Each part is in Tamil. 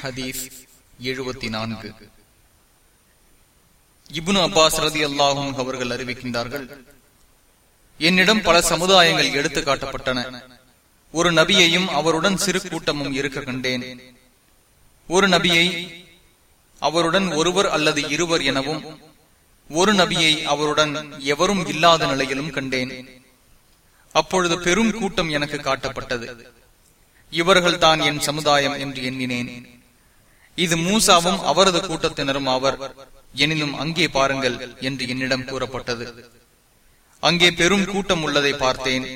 ஹதீஸ் எழுபத்தி நான்கு இபுன் அப்பாஸ் ரதி அல்லாஹும் அவர்கள் அறிவிக்கின்றார்கள் என்னிடம் பல சமுதாயங்கள் எடுத்து காட்டப்பட்டன ஒரு நபியையும் அவருடன் சிறு கூட்டமும் இருக்க கண்டேன். ஒரு நபியை அவருடன் ஒருவர் அல்லது இருவர் எனவும் ஒரு நபியை அவருடன் எவரும் இல்லாத நிலையிலும் கண்டேன். அப்பொழுது பெரும் கூட்டம் எனக்கு காட்டப்பட்டது. இவர்கள் தான் என் சமுதாயம் என்று எண்ணினேன். இது மூசாவும் அவரது கூட்டத்தினரும் ஆவர். எனினும் அங்கே பாருங்கள் என்று என்னிடம் கூறப்பட்டது. அங்கே பெரும் கூட்டம் உள்ளதை பார்த்தேன்.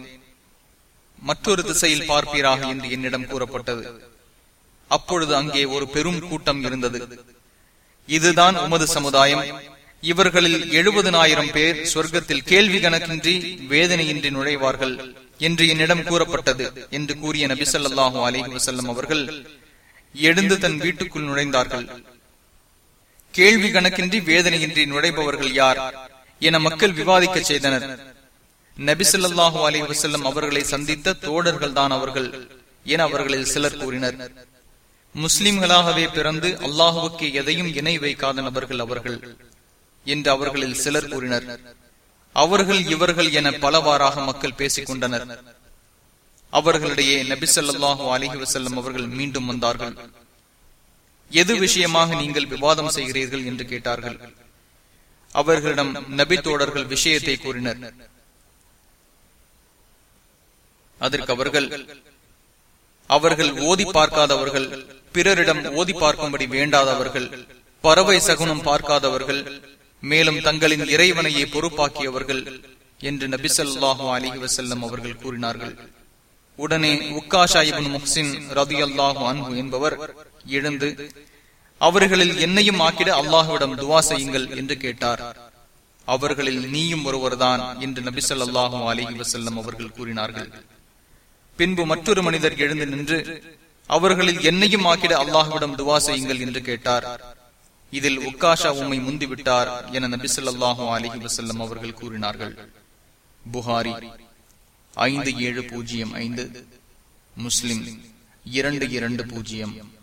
மற்றொரு திசையில் பார்ப்பீராக என்று என்னிடம் கூறப்பட்டது. அப்பொழுது அங்கே ஒரு பெரும் கூட்டம் இருந்தது. இதுதான் உமது சமுதாயம். இவர்களில் எழுபதனாயிரம் பேர் சொர்க்கத்தில் கேள்வி கணக்கின்றி வேதனையின்றி நுழைவார்கள் என்று என்னிடம் கூறப்பட்டது என்று கூறிய நபி சொல்லாஹு அலிஹி வசல்லம் அவர்கள் எழுந்து தன் வீட்டுக்குள் நுழைந்தார்கள். கேள்வி கணக்கின்றி வேதனையின்றி நுழைபவர்கள் யார் என மக்கள் விவாதிக்க செய்தனர். நபிசல்லாஹு அலி வசல்லம் அவர்களை சந்தித்த தோழர்கள் தான் அவர்கள் என அவர்களில் சிலர் கூறினர். முஸ்லிம்களாகவே பிறந்து அல்லாஹுவுக்கு எதையும் இணை வைக்காத நபர்கள் அவர்கள் என்று அவர்களில் சிலர் கூறினர். அவர்கள் இவர்கள் என பலவாறாக மக்கள் பேசிக் கொண்டனர். அவர்களிடையே நபிசல்லாஹு அலிஹி வசல்லம் அவர்கள் மீண்டும் வந்தார்கள். எது விஷயமாக நீங்கள் விவாதம் செய்கிறீர்கள் என்று கேட்டார்கள். அவர்களிடம் நபி தோழர்கள் விஷயத்தை கூறினர். அதற்கு அவர்கள் அவர்கள் ஓதி பார்க்காதவர்கள் பிறரிடம் ஓதி பார்க்கும்படி வேண்டாதவர்கள் பறவை சகுனம் பார்க்காதவர்கள் மேலும் தங்களின் இறைவனையை பொறுப்பாக்கியவர்கள் என்று நபிசல்லாஹு அலிஹி வசல்லம் அவர்கள் கூறினார்கள். உடனே உக்காஷாயிபின் முஹ்சின் ரதி அல்லாஹு அன்பு என்பவர் எழுந்து அவர்களில் என்னையும் ஆக்கிட அல்லாஹுவிடம் துவா செய்யுங்கள் என்று கேட்டார். அவர்களில் நீயும் ஒருவர்தான் என்று நபிசல்லாஹு அலிஹி வசல்லம் அவர்கள் கூறினார்கள். பின்பு மற்றொரு மனிதர் எழுந்து நின்று அவர்களில் என்னையும் ஆக்கிட அல்லாஹுவிடம் துவா செய்யுங்கள் என்று கேட்டார். இதில் உக்காஷா உம்மை முந்திவிட்டார் என நபிசல்லாஹு அலிஹி வசல்லம் அவர்கள் கூறினார்கள். புகாரி ஐந்து ஏழு பூஜ்ஜியம் ஐந்து. முஸ்லிம் இரண்டு இரண்டு பூஜ்ஜியம்.